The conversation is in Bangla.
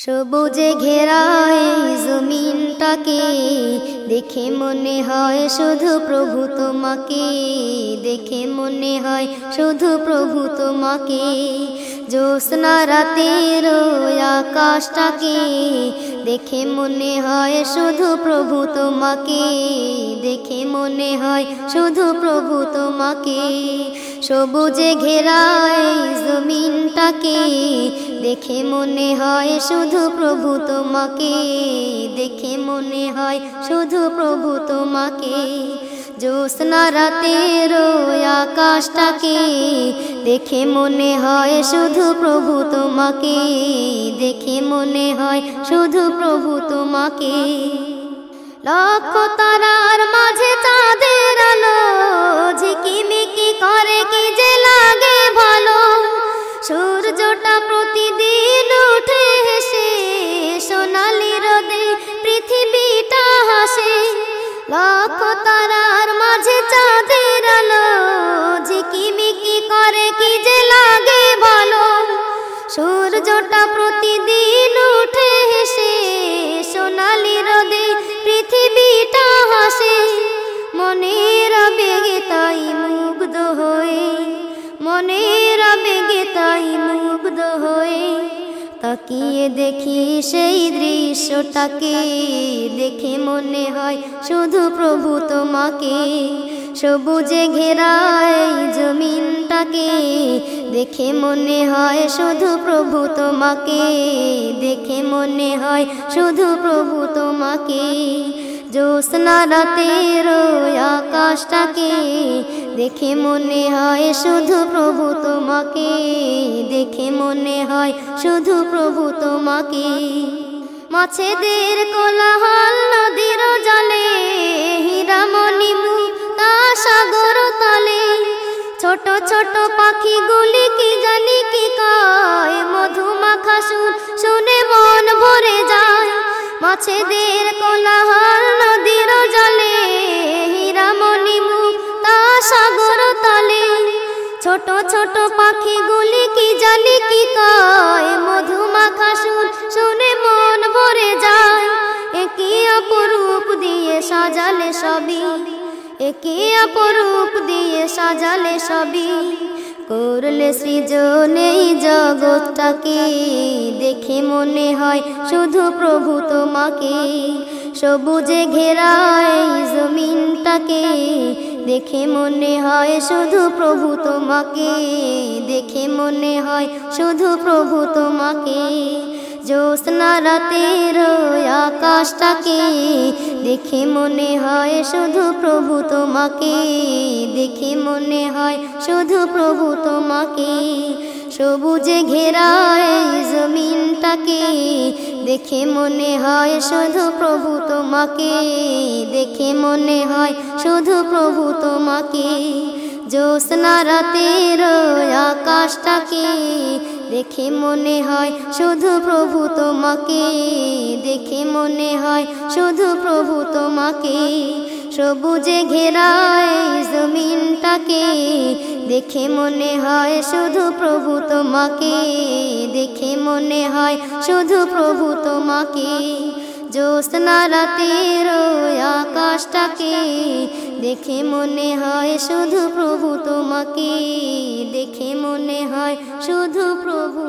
সবুজে ঘেরায় জমিনটাকে দেখে মনে হয় শুধু প্রভু তোমাকে, দেখে মনে হয় শুধু প্রভু তোমাকে। জ্যোৎস্না রাতের আকাশটাকে দেখে মনে হয় শুধু প্রভু তোমাকে, দেখে মনে হয় শুধু প্রভু তোমাকে। সবুজে ঘেরায় জমিনটাকে, দেখে মনে হয় শুধু প্রভু তোমাকে, দেখে মনে হয় শুধু প্রভু তোমাকে। জ্যোৎস্না রাতের আকাশটাকে। দেখে মনে হয় শুধু প্রভু তোমাকে। দেখে মনে হয় শুধু প্রভু তোমাকে। লক্ষ তারার মাঝে চাঁদের আলো, ঝিকিমিকি করে কি যে লাগে ভালো। সূর্যটা প্রতিদিন উঠে হেসে সোনালি রোদে পৃথিবীটা হাসে। লক্ষ তারার তাকিয়ে দেখি সেই দৃশ্যটাকে দেখে মনে হয় শুধু প্রভু তোমাকে। সবুজে ঘেরায় জমিনটাকে দেখে মনে হয় শুধু প্রভু তোমাকে। দেখে মনে হয় শুধু প্রভু তোমাকে। জ্যোৎস্না রাতের আকাশটাকে, দেখে মনে হয় শুধু প্রভু তোমাকে, দেখে মনে হয় শুধু প্রভু তোমাকে। মাছেদের কোলাহল নদীর জলে হীরামণি মুক্তা সাগর তলে। ছোট ছোট পাখিগুলি কি জানি কি কয়, মধুমাখা শুনে যায় মাছেদের কোলাহল নদীর জলে, হীরামণি মুক্তা সাগর তলে। ছোট ছোট পাখিগুলি কি জানি কি কয়? মধুমাখা সুর শুনে মন ভরে যায়। একই অপরূপ দিয়ে সাজালে সবই একই অপরূপ দিয়ে সাজালে সবই। করলে সৃজন জগৎটাকে দেখে মনে হয় শুধু প্রভু তোমাকে। সবুজে ঘেরায় জমিনটাকে দেখে মনে হয় শুধু প্রভু তোমাকে। দেখে মনে হয় শুধু প্রভু তোমাকে। জ্যোৎস্না রাতের আকাশটাকে দেখে মনে হয় শুধু প্রভু তোমাকে। মনে হয় শুধু প্রভু তোমাকে। সবুজে ঘেরায় জমিনটাকে দেখে মনে হয় শুধু প্রভু তোমাকে। দেখে মনে হয় শুধু প্রভু তোমাকে। জ্যোৎস্না রাতের আকাশটাকে দেখে মনে হয় শুধু প্রভু তোমাকে। দেখে মনে হয় শুধু প্রভু তোমাকে। সবুজে ঘেরায় জমিনটাকে দেখে মনে হয় শুধু প্রভু তোমাকে। দেখে মনে হয় শুধু প্রভু তোমাকে। জ্যোৎস্না রাতের আকাশটাকে। দেখে মনে হয় শুধু প্রভু তোমাকে। দেখে মনে হয় শুধু প্রভু